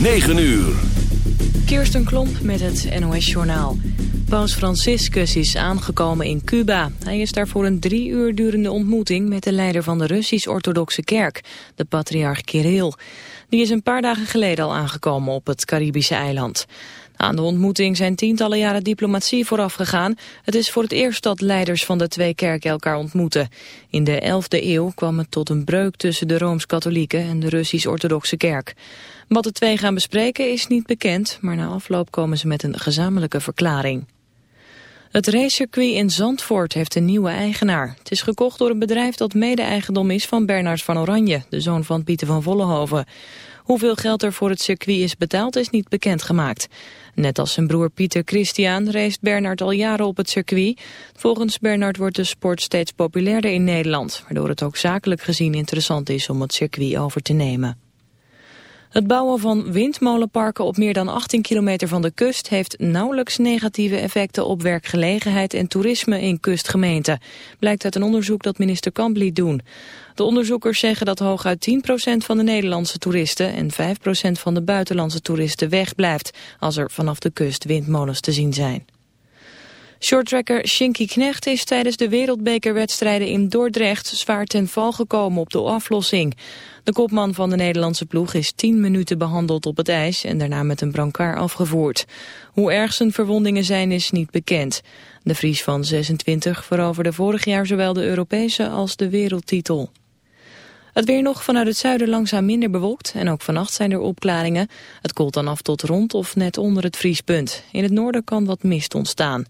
9 uur. Kirsten Klomp met het NOS-journaal. Paus Franciscus is aangekomen in Cuba. Hij is daar voor een drie uur durende ontmoeting met de leider van de Russisch-Orthodoxe Kerk, de patriarch Kirill. Die is een paar dagen geleden al aangekomen op het Caribische eiland. Aan de ontmoeting zijn tientallen jaren diplomatie vooraf gegaan. Het is voor het eerst dat leiders van de twee kerken elkaar ontmoeten. In de 11e eeuw kwam het tot een breuk tussen de Rooms-Katholieke en de Russisch-Orthodoxe Kerk. Wat de twee gaan bespreken is niet bekend, maar na afloop komen ze met een gezamenlijke verklaring. Het racecircuit in Zandvoort heeft een nieuwe eigenaar. Het is gekocht door een bedrijf dat mede-eigendom is van Bernard van Oranje, de zoon van Pieter van Vollenhoven. Hoeveel geld er voor het circuit is betaald is niet bekendgemaakt. Net als zijn broer Pieter Christian race Bernard al jaren op het circuit. Volgens Bernard wordt de sport steeds populairder in Nederland, waardoor het ook zakelijk gezien interessant is om het circuit over te nemen. Het bouwen van windmolenparken op meer dan 18 kilometer van de kust heeft nauwelijks negatieve effecten op werkgelegenheid en toerisme in kustgemeenten. Blijkt uit een onderzoek dat minister Kamp liet doen. De onderzoekers zeggen dat hooguit 10% van de Nederlandse toeristen en 5% van de buitenlandse toeristen wegblijft als er vanaf de kust windmolens te zien zijn. Shorttracker Shinky Knecht is tijdens de wereldbekerwedstrijden in Dordrecht zwaar ten val gekomen op de aflossing. De kopman van de Nederlandse ploeg is 10 minuten behandeld op het ijs en daarna met een brancard afgevoerd. Hoe erg zijn verwondingen zijn is niet bekend. De Fries van 26 veroverde vorig jaar zowel de Europese als de wereldtitel. Het weer nog vanuit het zuiden langzaam minder bewolkt en ook vannacht zijn er opklaringen. Het koelt dan af tot rond of net onder het vriespunt. In het noorden kan wat mist ontstaan.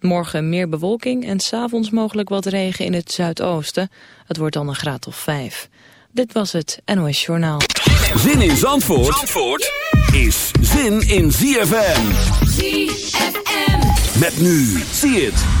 Morgen meer bewolking en s'avonds mogelijk wat regen in het zuidoosten. Het wordt dan een graad of vijf. Dit was het NOS Journaal. Zin in Zandvoort, Zandvoort is zin in ZFM. ZFM. Met nu, zie het.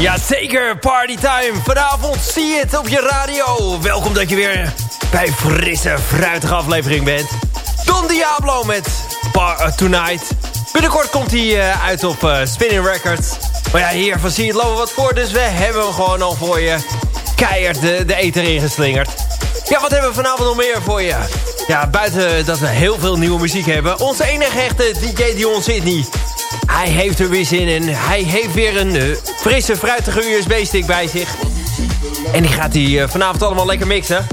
Lekker partytime. Vanavond zie je het op je radio. Welkom dat je weer bij frisse, fruitige aflevering bent. Don Diablo met Bar uh, Tonight. Binnenkort komt hij uh, uit op uh, Spinning Records. Maar ja, hier van zie je het lopen wat voor. Dus we hebben hem gewoon al voor je keihard de, de eter ingeslingerd. Ja, wat hebben we vanavond nog meer voor je? Ja, buiten dat we heel veel nieuwe muziek hebben. Onze enige echte DJ Dion Sydney. Hij heeft er weer zin in. Hij heeft weer een uh, frisse, fruitige USB-stick bij zich. En die gaat hij uh, vanavond allemaal lekker mixen.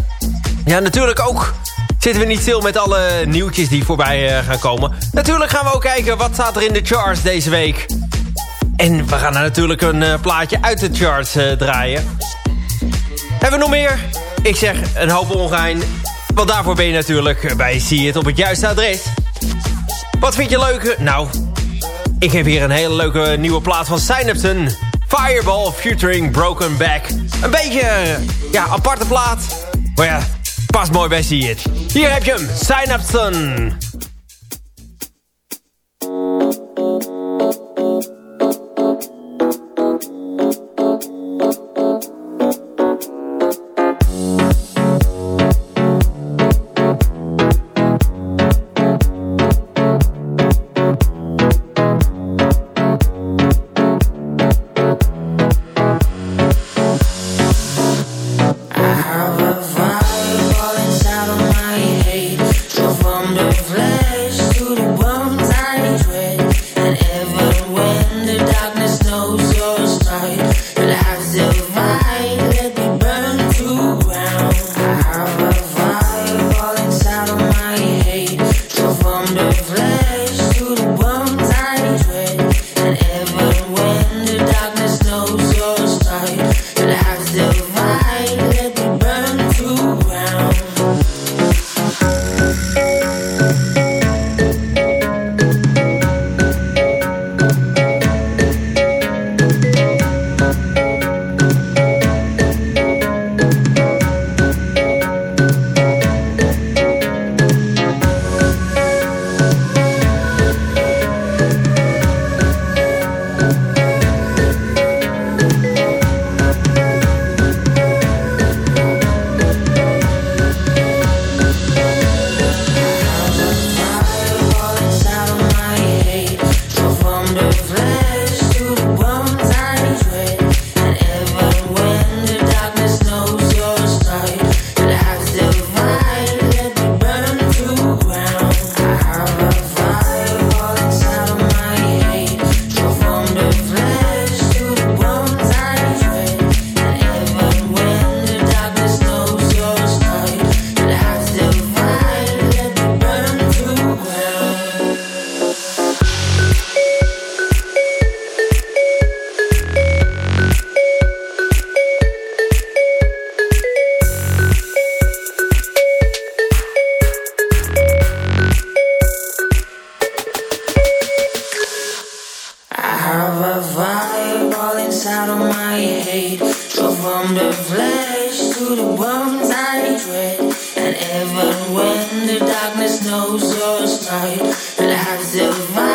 Ja, natuurlijk ook zitten we niet stil met alle nieuwtjes die voorbij uh, gaan komen. Natuurlijk gaan we ook kijken wat staat er in de charts deze week. En we gaan natuurlijk een plaatje uit de charts draaien. Hebben we nog meer? Ik zeg een hoop ongein. Want daarvoor ben je natuurlijk bij See It op het juiste adres. Wat vind je leuk? Nou, ik heb hier een hele leuke nieuwe plaat van Synapton. Fireball featuring Broken Back. Een beetje, ja, aparte plaat. Maar ja, past mooi bij See. Hier heb je hem, Synapton. that I survived.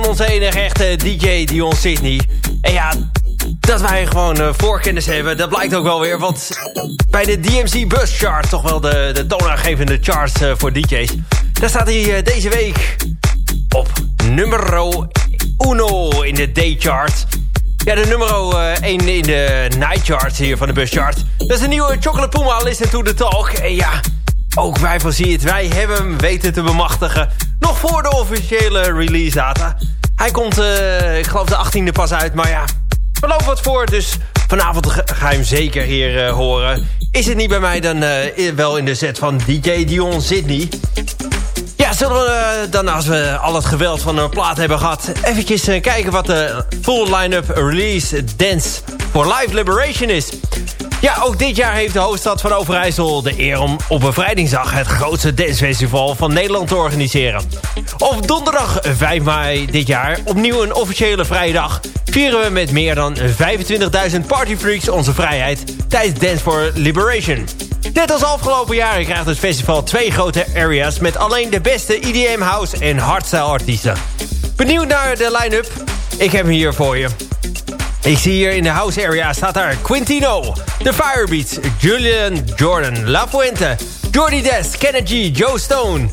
Van onze enige echte DJ Dion Sydney. En ja, dat wij gewoon uh, voorkennis hebben, dat blijkt ook wel weer. Want bij de DMC Bus Chart, toch wel de, de toonaangevende charts uh, voor DJ's... daar staat hij uh, deze week op nummer uno in de day chart. Ja, de nummer 1 in de night chart hier van de Bus Chart. Dat is de nieuwe Chocolate Puma, Listen to the Talk. En ja, ook wij van het. Wij hebben hem weten te bemachtigen. Nog voor de officiële release data. Hij komt, uh, ik geloof de 18e pas uit. Maar ja, we lopen wat voor. Dus vanavond ga je hem zeker hier uh, horen. Is het niet bij mij, dan uh, wel in de set van DJ Dion Sydney. Ja, zullen we dan als we al het geweld van een plaat hebben gehad... eventjes kijken wat de full line-up release dance for live liberation is. Ja, ook dit jaar heeft de hoofdstad van Overijssel de eer om op Bevrijdingsdag... het grootste dancefestival van Nederland te organiseren. Op donderdag 5 mei dit jaar, opnieuw een officiële vrije dag... vieren we met meer dan 25.000 partyfreaks onze vrijheid... tijdens Dance for Liberation. Net als afgelopen jaren krijgt het festival twee grote areas... met alleen de beste EDM, house en hardstyle artiesten. Benieuwd naar de line-up? Ik heb hem hier voor je. Ik zie hier in de house area staat daar Quintino, The Firebeats, Julian Jordan, La Fuente, Jordy Des, Kennedy Joe Stone.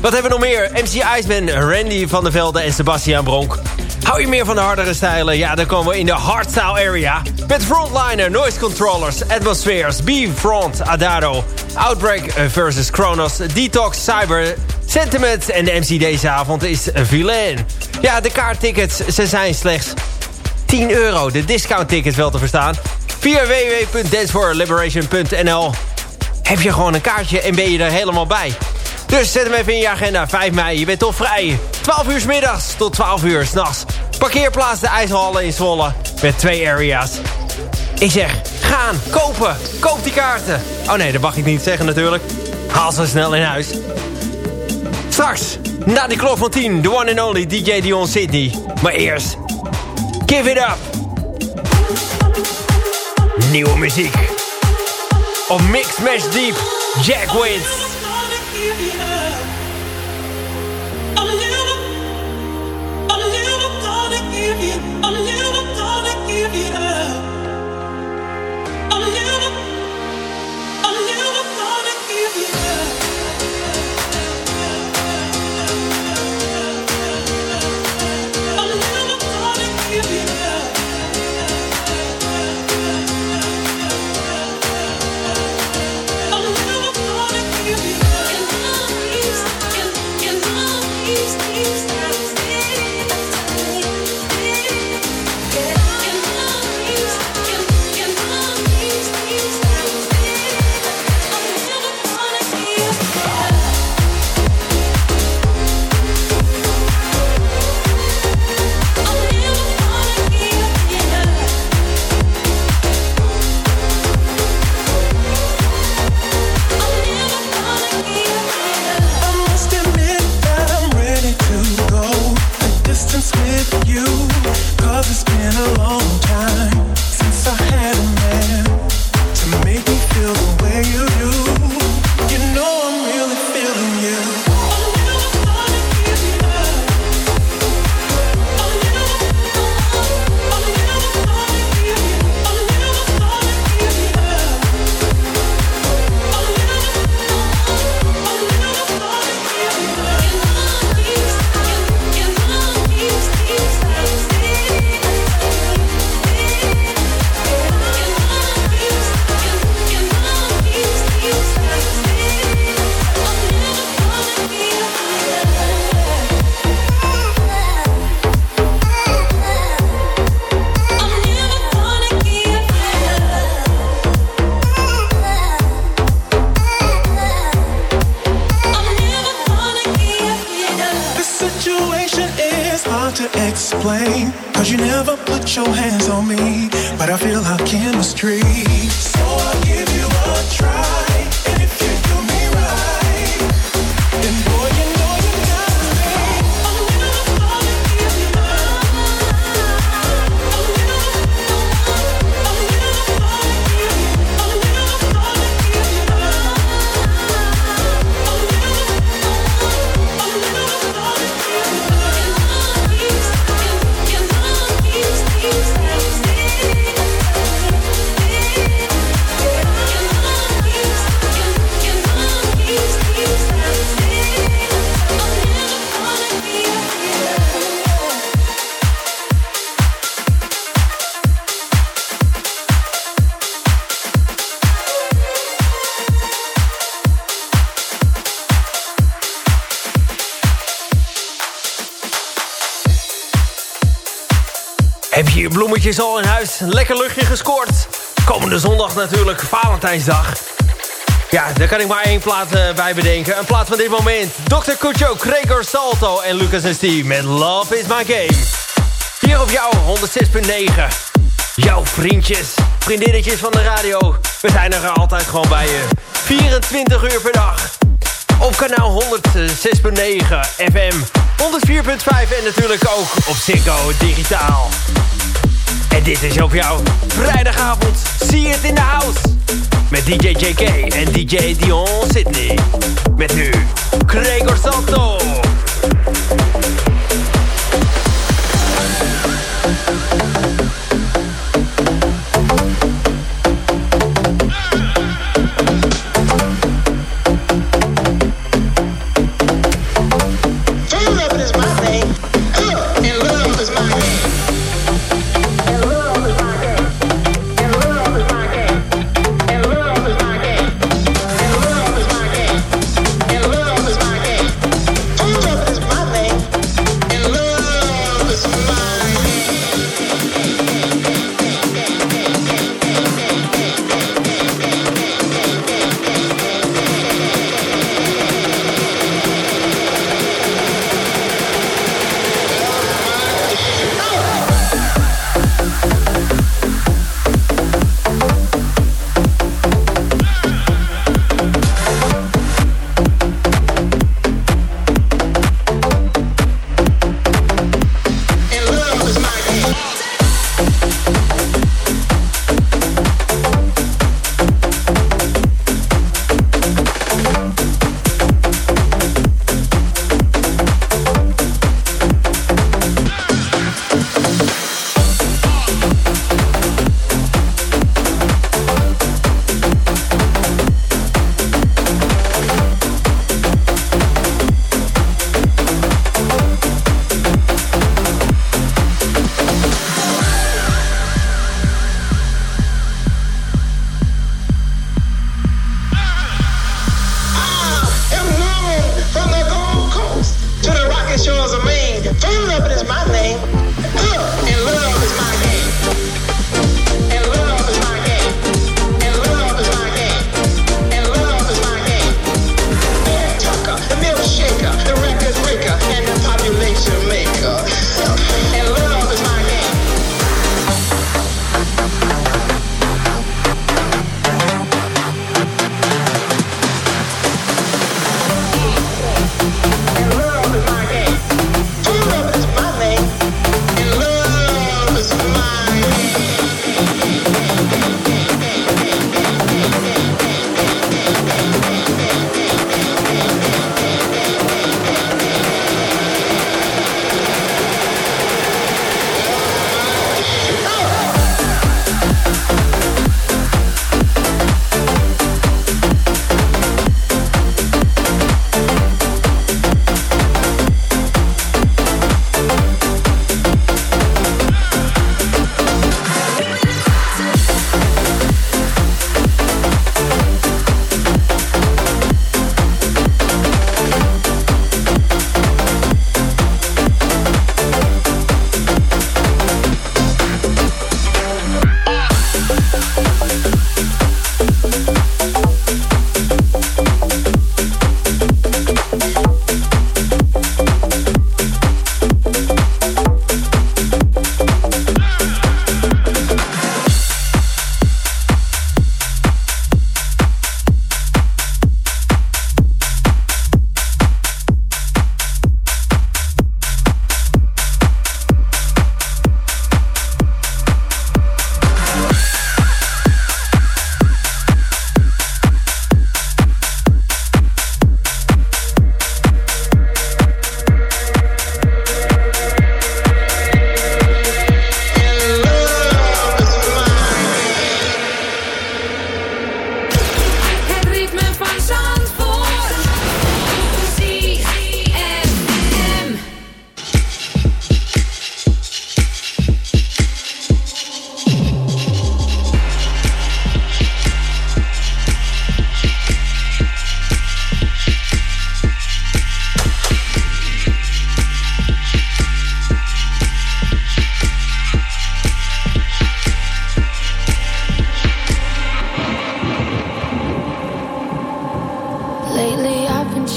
Wat hebben we nog meer? MC Iceman, Randy van der Velde en Sebastian Bronk. Hou je meer van de hardere stijlen? Ja, dan komen we in de hardstyle area. Met Frontliner, Noise Controllers, Atmospheres, B-Front, Adado, Outbreak versus Chronos, Detox, Cyber, Sentiment en de MC deze avond is Villain. Ja, de kaarttickets, ze zijn slechts 10 euro. De discount tickets wel te verstaan. Via www.danceforliberation.nl heb je gewoon een kaartje en ben je er helemaal bij. Dus zet hem even in je agenda. 5 mei, je bent toch vrij. 12 uur middags tot 12 uur s'nachts. Parkeerplaats de IJshallen in Zwolle. Met twee areas. Ik zeg, gaan, kopen. Koop die kaarten. Oh nee, dat mag ik niet zeggen natuurlijk. Haal ze snel in huis. Straks, na die klok van 10, the one and only DJ Dion Sydney. Maar eerst Give It Up. Nieuwe muziek. of Mix mesh Deep, Jack Wins. Give bloemetjes al in huis. Lekker luchtje gescoord. Komende zondag natuurlijk, Valentijnsdag. Ja, daar kan ik maar één plaat uh, bij bedenken. Een plaat van dit moment. Dr. Cucho, Gregor Salto en Lucas en Steve met Love is my game. Hier op jou, 106.9. Jouw vriendjes, vriendinnetjes van de radio. We zijn er altijd gewoon bij je. 24 uur per dag. Op kanaal 106.9 FM, 104.5 en natuurlijk ook op Ziggo Digitaal. En dit is op jou vrijdagavond. See it in the house. Met DJ JK en DJ Dion Sydney. Met nu Gregor Salto.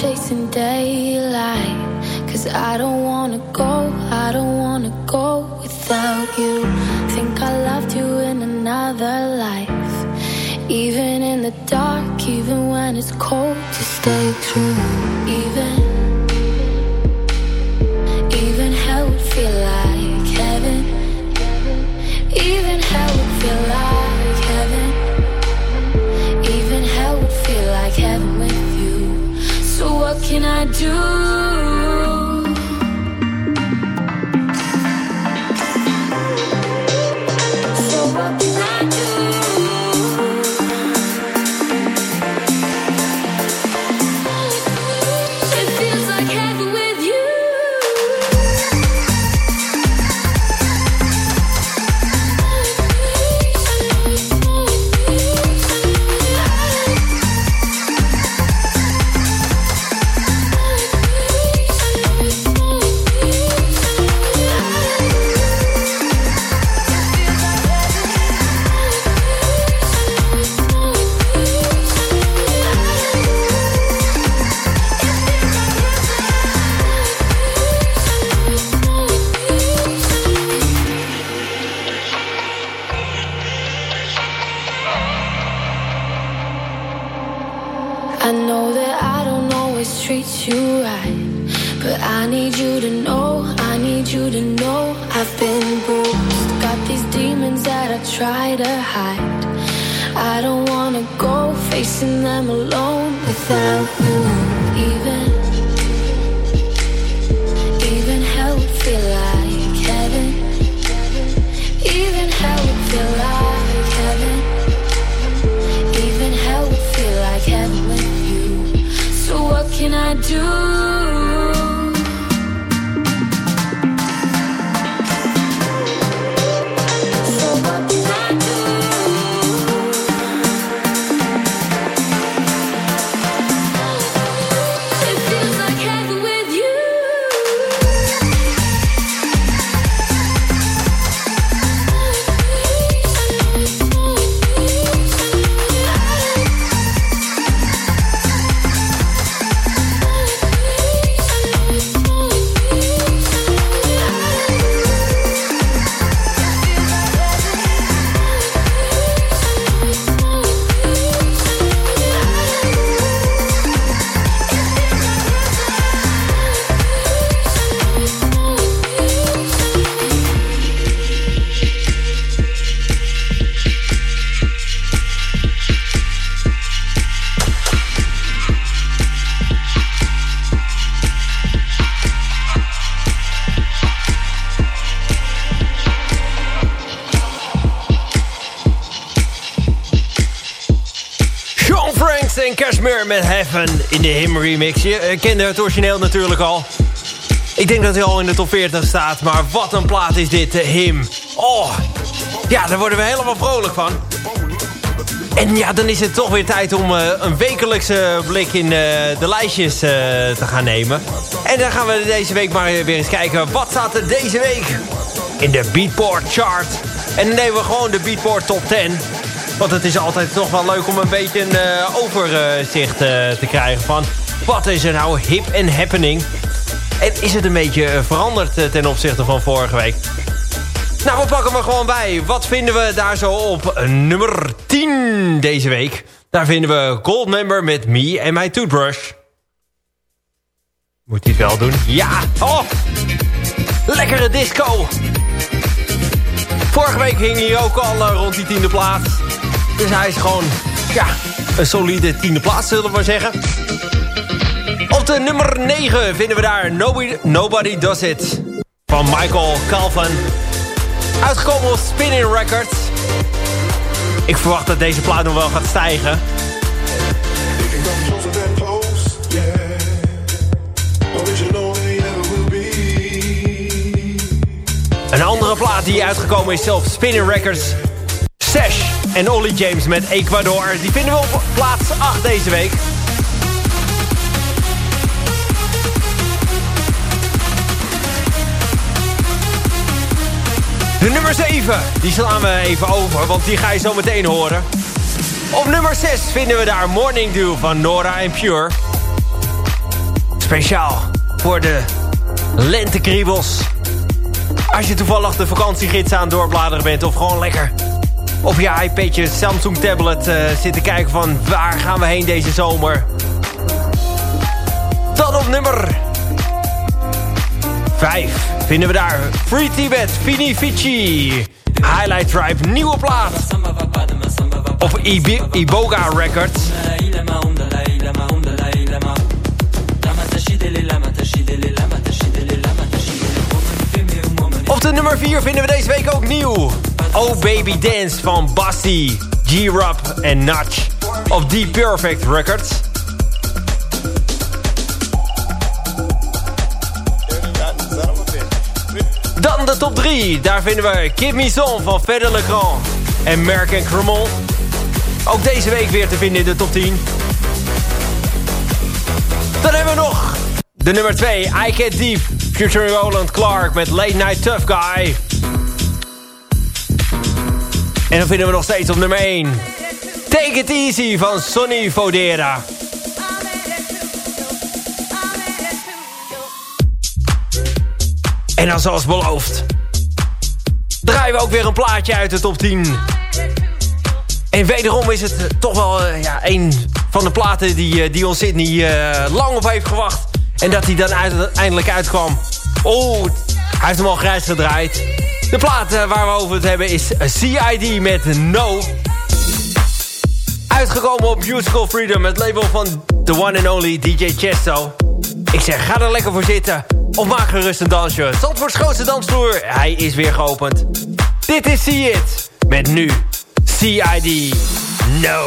In daylight. Cause I don't wanna go, I don't wanna go without you. Think I loved you in another life. Even in the dark, even when it's cold, to stay true. Even de Him remix. Je eh, kende het origineel natuurlijk al. Ik denk dat hij al in de top 40 staat. Maar wat een plaat is dit, eh, Him. Oh, ja, daar worden we helemaal vrolijk van. En ja, dan is het toch weer tijd om eh, een wekelijkse blik in eh, de lijstjes te gaan nemen. En dan gaan we deze week maar weer eens kijken. Wat staat er deze week in de Beatport chart? En dan nemen we gewoon de Beatport top 10. Want het is altijd toch wel leuk om een beetje een eh, overzicht eh, te krijgen van... wat is er nou hip en happening? En is het een beetje eh, veranderd ten opzichte van vorige week? Nou, we pakken we gewoon bij. Wat vinden we daar zo op nummer 10 deze week? Daar vinden we Goldmember met Me en My Toothbrush. Moet hij het wel doen? Ja! Oh! Lekkere disco! Vorige week hing hij ook al rond die tiende plaats. Dus hij is gewoon, ja, een solide tiende plaats, zullen we maar zeggen. Op de nummer 9 vinden we daar Nobody, Nobody Does It. Van Michael Calvin. Uitgekomen op Spinning Records. Ik verwacht dat deze plaat nog wel gaat stijgen. Een andere plaat die uitgekomen is zelf Spinning Records. Sash en Ollie James met Ecuador. Die vinden we op plaats 8 deze week. De nummer 7, die slaan we even over, want die ga je zo meteen horen. Op nummer 6 vinden we daar Morning Dew van Nora en Pure. Speciaal voor de lentekriebels. Als je toevallig de vakantiegids aan doorbladeren bent... of gewoon lekker op je iPadje, Samsung tablet uh, zitten kijken van... waar gaan we heen deze zomer? Dan op nummer 5 vinden we daar Free Tibet, Fini Fici. Highlight Tribe, nieuwe plaat. Op Iboga Records. Op de nummer 4 vinden we deze week ook nieuw. Oh Baby Dance van Basti, G-Rub en Nudge. Op The Perfect Records. Dan de top 3. Daar vinden we Song van Fedde Legrand en Merck en Cremont. Ook deze week weer te vinden in de top 10. Dan hebben we nog de nummer 2, I Get Deep, featuring Roland Clark met Late Night Tough Guy. En dan vinden we nog steeds op nummer 1, Take It Easy van Sonny Fodera. En dan zoals beloofd, draaien we ook weer een plaatje uit de top 10. En wederom is het eh, toch wel uh, ja, een van de platen die uh, Dion Sydney uh, lang op heeft gewacht. En dat hij dan uiteindelijk uitkwam. Oh, hij heeft hem al grijs gedraaid. De plaat waar we over het hebben is CID met No. Uitgekomen op Musical Freedom, het label van the one and only DJ Chesto. Ik zeg, ga er lekker voor zitten. Of maak gerust een dansje. Zandvoorts grootste dansvloer, hij is weer geopend. Dit is See It, met nu CID. No.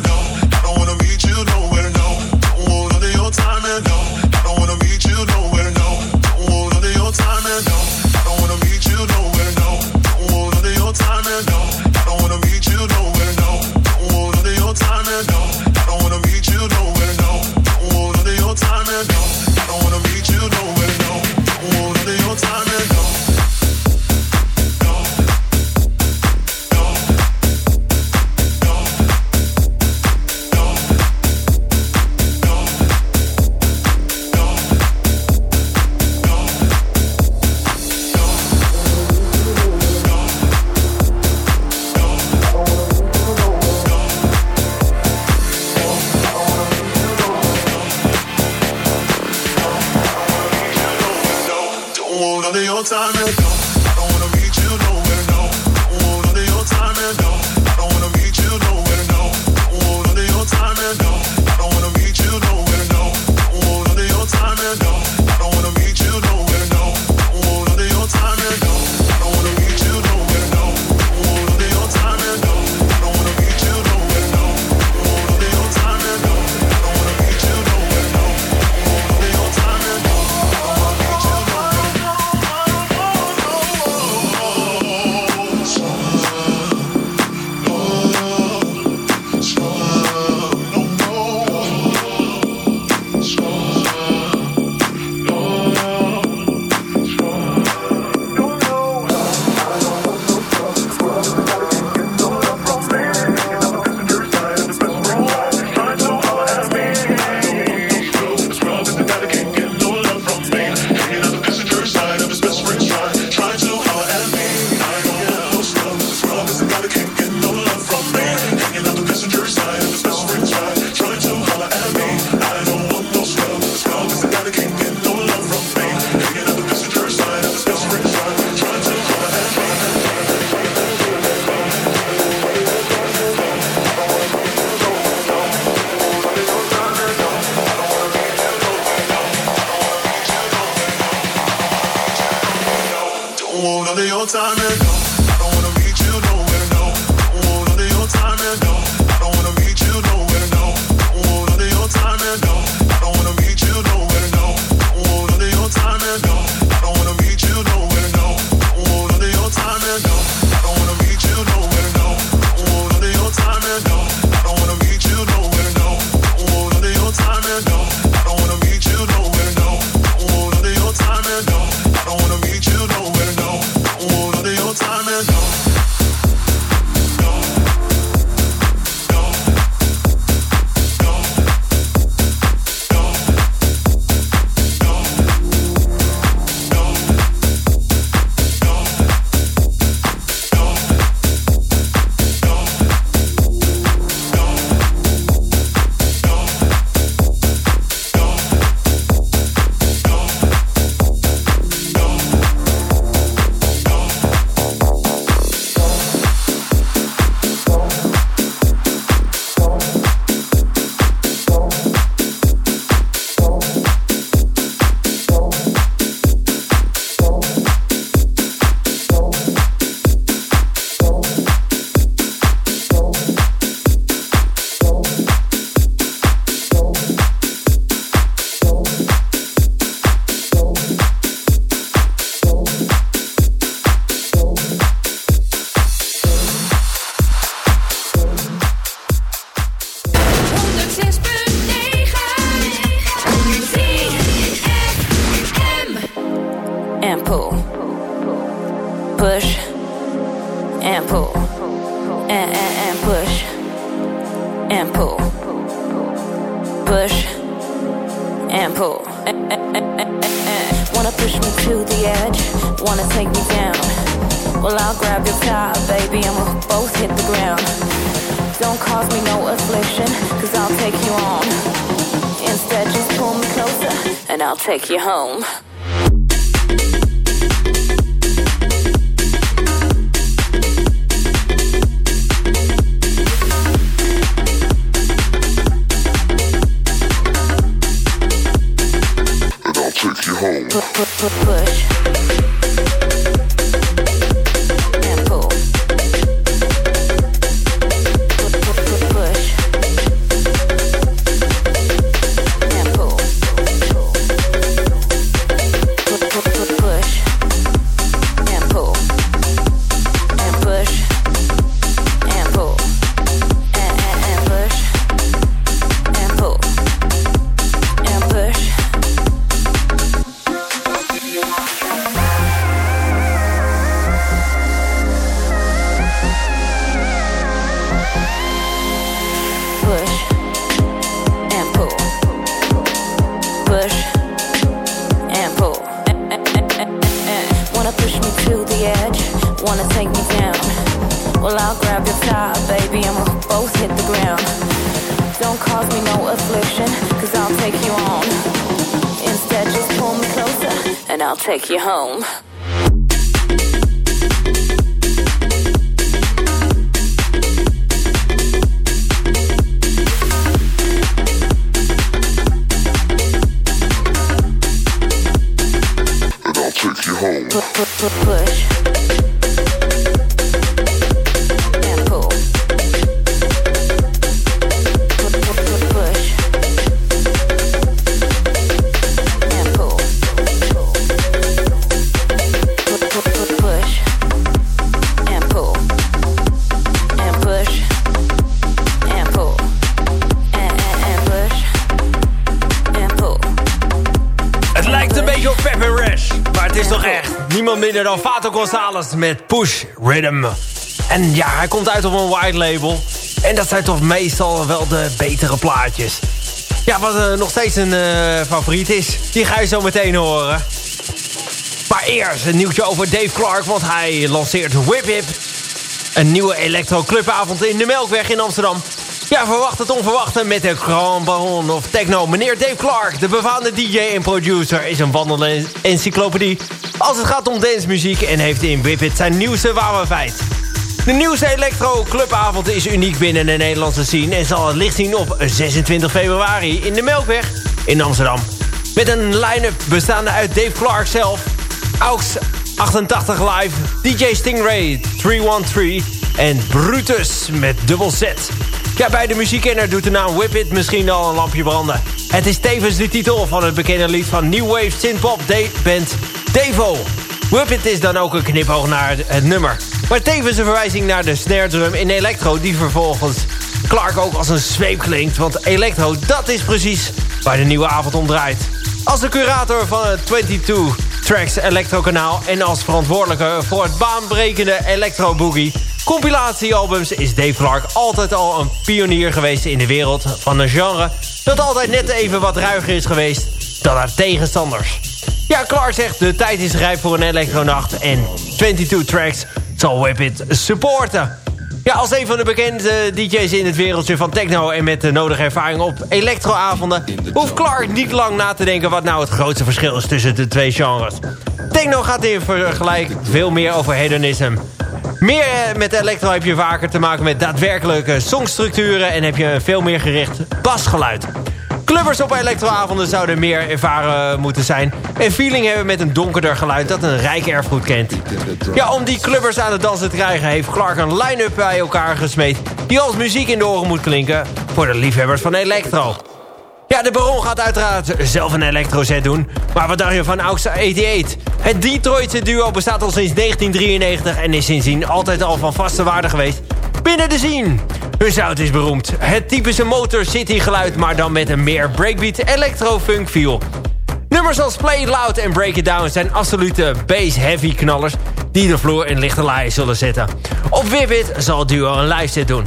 No. home. hit the ground. Don't cause me no affliction, cause I'll take you on. Instead, just pull me closer, and I'll take you home. Minder dan Fato Gonzalez met Push Rhythm. En ja, hij komt uit op een white label. En dat zijn toch meestal wel de betere plaatjes. Ja, wat uh, nog steeds een uh, favoriet is, die ga je zo meteen horen. Maar eerst een nieuwtje over Dave Clark, want hij lanceert Whip Hip. Een nieuwe electro-clubavond in de Melkweg in Amsterdam. Ja, verwacht het onverwachte met de Grand Baron of Techno. Meneer Dave Clark, de befaamde DJ en producer, is een wandelende encyclopedie als het gaat om dancemuziek en heeft in Whippet zijn nieuwste feit. De nieuwste electro-clubavond is uniek binnen de Nederlandse scene... en zal het licht zien op 26 februari in de Melkweg in Amsterdam. Met een line-up bestaande uit Dave Clark zelf... Aux 88 Live, DJ Stingray 313... en Brutus met dubbel Z. Ja, bij de muziekkenner doet de naam Whip It misschien al een lampje branden. Het is tevens de titel van het bekende lied van New Wave synthpop band Devo. Whip It is dan ook een knipoog naar het nummer. Maar tevens een verwijzing naar de snare drum in electro... die vervolgens Clark ook als een zweep klinkt. Want electro, dat is precies waar de nieuwe avond om draait. Als de curator van het 22 Tracks Electro kanaal... en als verantwoordelijke voor het baanbrekende Electro Boogie... compilatiealbums is Dave Clark altijd al een pionier geweest... in de wereld van een genre dat altijd net even wat ruiger is geweest dan haar tegenstanders. Ja, Clark zegt de tijd is rijp voor een elektronacht... en 22 Tracks zal Whip It supporten. Ja, als een van de bekende DJ's in het wereldje van techno... en met de nodige ervaring op elektroavonden... hoeft Clark niet lang na te denken... wat nou het grootste verschil is tussen de twee genres. Techno gaat in vergelijk veel meer over hedonisme. Meer eh, met elektro heb je vaker te maken met daadwerkelijke songstructuren... en heb je veel meer gericht basgeluid. Clubbers op elektroavonden zouden meer ervaren moeten zijn... en feeling hebben met een donkerder geluid dat een rijk erfgoed kent. Ja, om die clubbers aan het dansen te krijgen... heeft Clark een line-up bij elkaar gesmeed... die als muziek in de oren moet klinken voor de liefhebbers van elektro. Ja, de Baron gaat uiteraard zelf een elektroset doen. Maar wat dacht je van AUX 88? Het Detroitse duo bestaat al sinds 1993... en is sindsdien altijd al van vaste waarde geweest binnen de scene. Hun sound is beroemd. Het typische Motor City geluid, maar dan met een meer breakbeat electro-funk feel. Nummers als Play It Loud en Break It Down zijn absolute bass-heavy knallers... die de vloer in lichte laaien zullen zetten. Op Vivid zal duo een live set doen.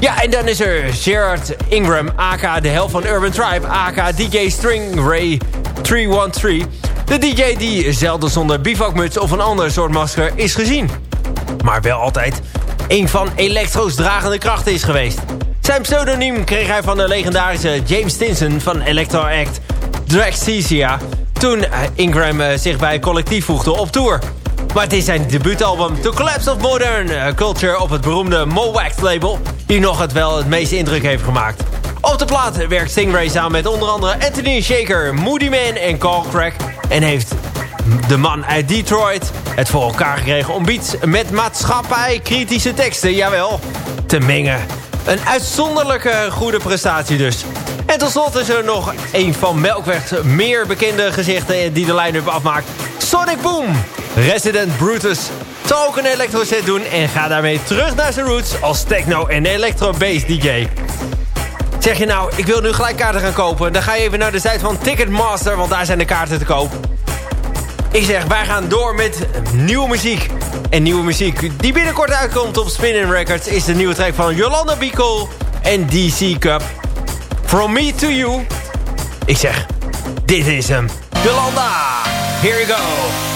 Ja, en dan is er Gerard Ingram, aka de helft van Urban Tribe... aka DJ Stringray 313... de DJ die zelden zonder bivakmuts of een ander soort masker is gezien. Maar wel altijd een van elektro's dragende krachten is geweest. Zijn pseudoniem kreeg hij van de legendarische James Stinson van Electro Act Draxesia... toen Ingram eh, zich bij collectief voegde op tour. Maar het is zijn debuutalbum The Collapse of Modern eh, Culture... op het beroemde Mowax label... die nog het wel het meeste indruk heeft gemaakt. Op de plaat werkt Stingray samen met onder andere Anthony Shaker, Moody Man en Carl Crack... en heeft de man uit Detroit het voor elkaar gekregen om beats met maatschappij-kritische teksten, jawel, te mengen. Een uitzonderlijke goede prestatie dus. En tot slot is er nog een van Melkweg's meer bekende gezichten die de line-up afmaakt. Sonic Boom! Resident Brutus zal ook een electro set doen en gaat daarmee terug naar zijn roots als techno en electro bass DJ. Zeg je nou, ik wil nu gelijk kaarten gaan kopen, dan ga je even naar de site van Ticketmaster, want daar zijn de kaarten te koop. Ik zeg, wij gaan door met nieuwe muziek. En nieuwe muziek die binnenkort uitkomt op Spinning Records... is de nieuwe track van Yolanda Bicol en DC Cup. From Me To You. Ik zeg, dit is hem. Yolanda, here you go.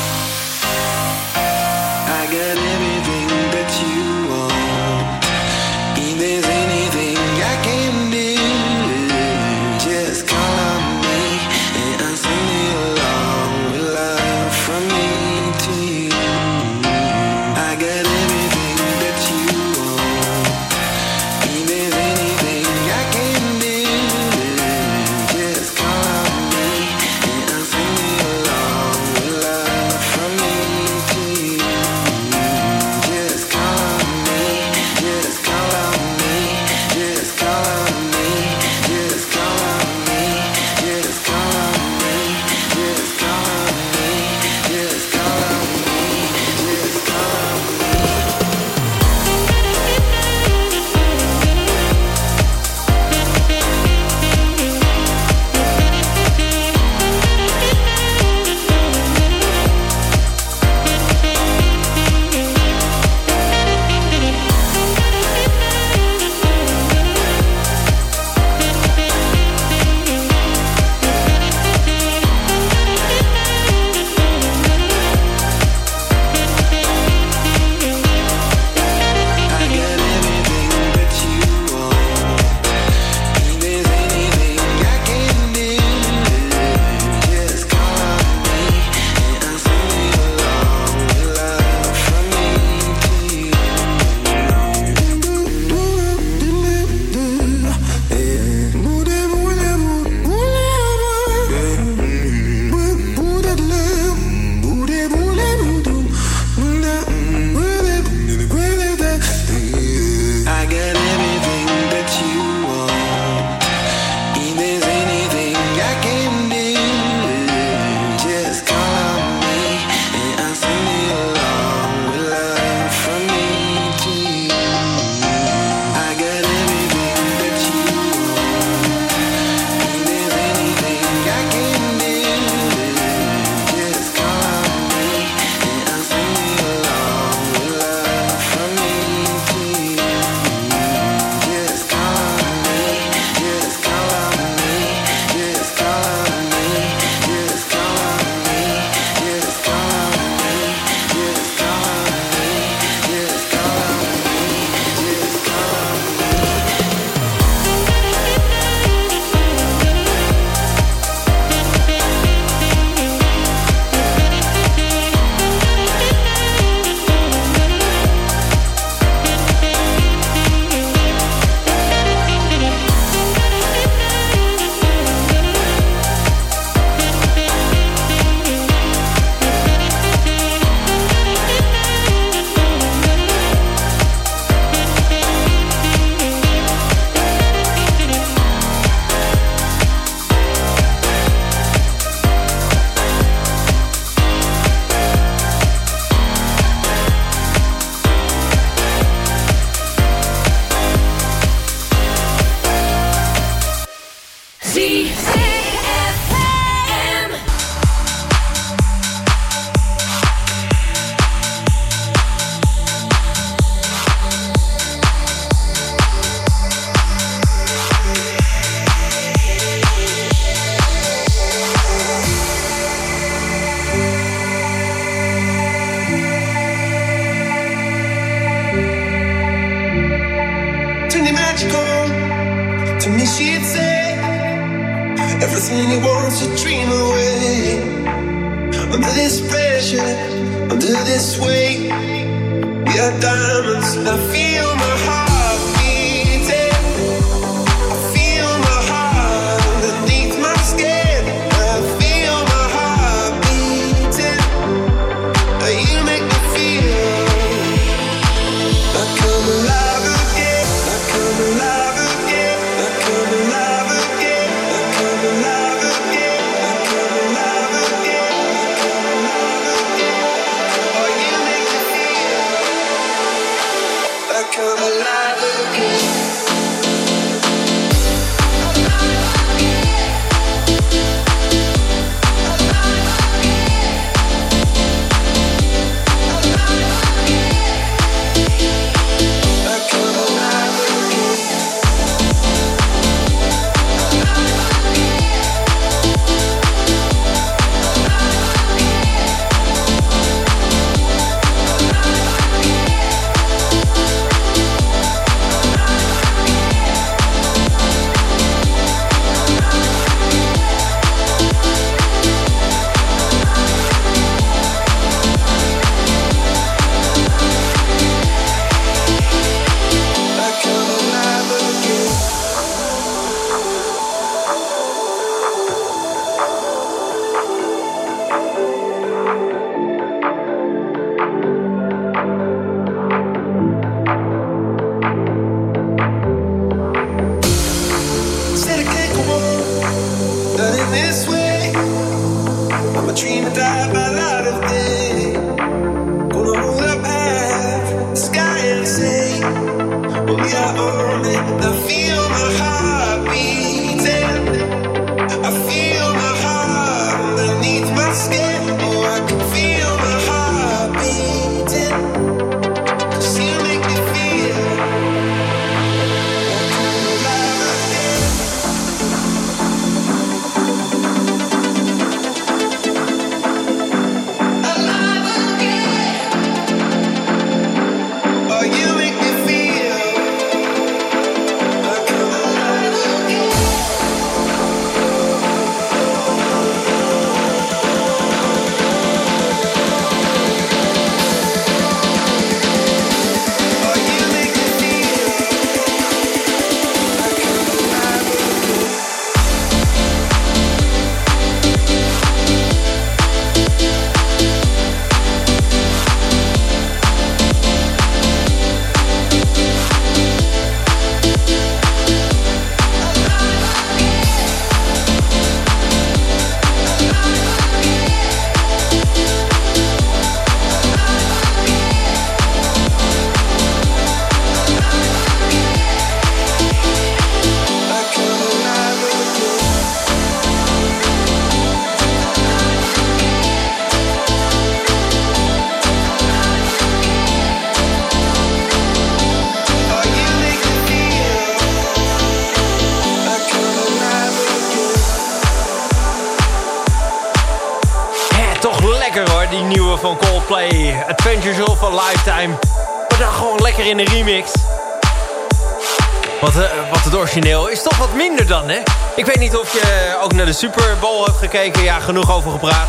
Origineel is toch wat minder dan, hè? Ik weet niet of je ook naar de Super Bowl hebt gekeken. Ja, genoeg over gepraat.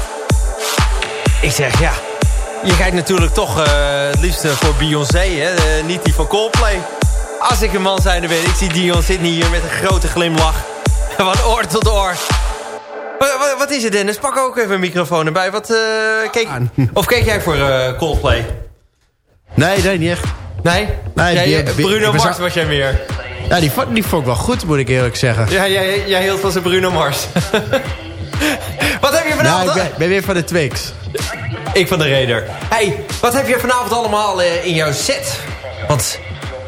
Ik zeg, ja. Je kijkt natuurlijk toch eh, het liefst voor Beyoncé, hè? eh, niet die van Coldplay. Als ik een man zijn weet, ik zie Dion Sydney hier met een grote glimlach. Van oor tot oor. Wat, wat, is het, Dennis? Pak ook even een microfoon erbij. Wat, eh, keek, of keek jij voor eh, Coldplay? Nee, nee, niet echt. Nee? Nee, Jij, eh, Bruno Mars was jij meer. Ja, die, vond- die vond ik wel goed, moet ik eerlijk zeggen. Ja, jij, jij hield van zijn Bruno Mars. wat heb je Nou, vanavond... ik ben, ben weer van de Twix. Ik van de Raider. Hey, wat heb je vanavond allemaal eh, in jouw set? Want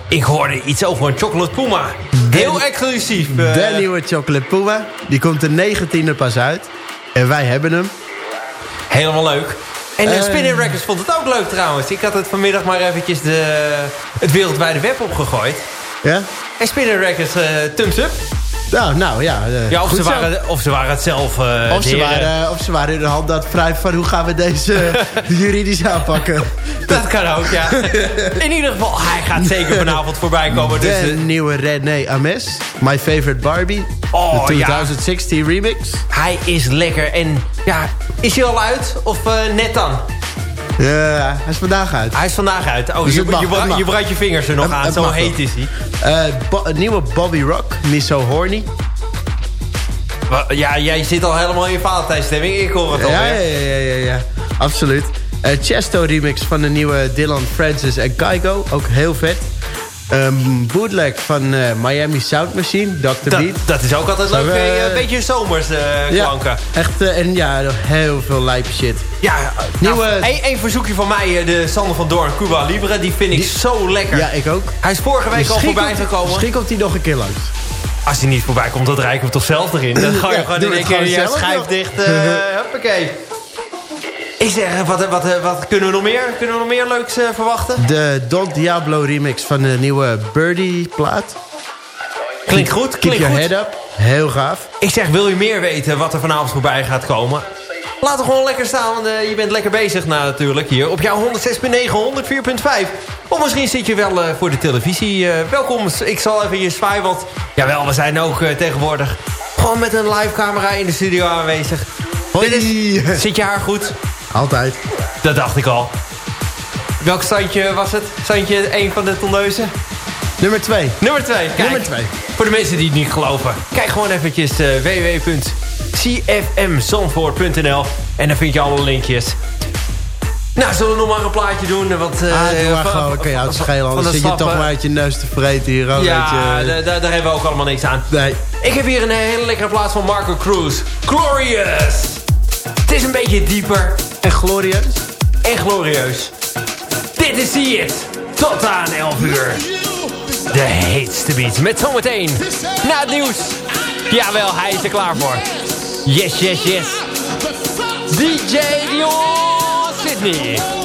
ik hoorde iets over een chocolate puma. Heel exclusief. eh. De nieuwe Chocolate Puma. Die komt de 19e pas uit. En wij hebben hem. Helemaal leuk. En uh, Eh. Spinning Records vond het ook leuk trouwens. Ik had het vanmiddag maar eventjes de, het wereldwijde web opgegooid. Ja? En Spinning Records, eh thumbs up. Nou, nou ja. eh, Ja, of, ze waren, of ze waren het zelf. eh, Of ze, waren, of ze waren in de hand het wrijven van hoe gaan we deze juridisch aanpakken. Dat kan ook, ja. In ieder geval, hij gaat zeker vanavond voorbij komen. Dus, de eh, nieuwe René Ames, My Favorite Barbie. Oh, de ja. 2016 remix. hij is lekker. En ja, is hij al uit? Of net dan? Ja, hij is vandaag uit. Hij is vandaag uit. Oh, Dus je, mag, je, mag. je je vingers er nog Het- aan. het Zo heet is hij. Eh, Bo- nieuwe Bobby Rock, Me So Horny. Ja, jij zit al helemaal in je Valentijnstemming. Ik hoor het al. Ja, ja, ja, ja, ja, ja. absoluut. Eh Chesto remix van de nieuwe Dylan Francis en Kygo. Ook heel vet. Ehm bootleg van eh, Miami Sound Machine, Dr. Dat, Beat. dat is ook altijd leuk. eh, eh, Een beetje zomers eh, Ja, klanken. echt. eh, en ja, heel veel lijpe shit. Ja, Nieuwe- nou, één verzoekje van mij, eh, de Sander van Doorn, Cuba Libre. Die vind ik Die- zo lekker. Ja, ik ook. Hij is vorige week al voorbij gekomen. Misschien komt hij nog een keer langs. Als hij niet voorbij komt, dan draai ik hem toch zelf erin. Dan ga je Ja, gewoon in één keer je schijf dicht. eh huppakee. Ik zeg, wat, wat, wat kunnen we nog meer? Kunnen we nog meer leuks eh, verwachten? De Don Diablo remix van de nieuwe Birdie plaat. Klinkt goed, Keep klinkt your goed. head up. Heel gaaf. Ik zeg, wil je meer weten wat er vanavond voorbij gaat komen? Laat er gewoon lekker staan, want eh, je bent lekker bezig nou, natuurlijk hier. Op jouw 106.9, 104.5. Of misschien zit je wel eh, voor de televisie. Welkom, ik zal even je zwaaien, want... Jawel, we zijn ook tegenwoordig gewoon met een live camera in de studio aanwezig. Hoi. Dit is- zit je haar goed? Altijd. Dat dacht ik al. Welk standje was het? Standje 1 van de tonneuzen? Nummer 2. Nummer 2. Nummer twee. Voor de mensen die het niet geloven. Kijk gewoon eventjes uh, www.cfmzandvoort.nl En dan vind je alle linkjes. Nou, zullen we nog maar een plaatje doen? Want, uh, Ah, doe maar gewoon. Oké, jou te schelen. Anders zit je toch maar uit je neus te vreten hier. ook, Ja, je. daar hebben we ook allemaal niks aan. Nee. Ik heb hier een hele lekkere plaats van Marco Cruz. Glorious! Het is een beetje dieper. En glorieus. En glorieus. Dit is See It. Tot aan 11 uur. De heetste beat. Met zometeen. Na het nieuws. Jawel, hij is er klaar voor. Yes, yes, yes. DJ Dion Sydney.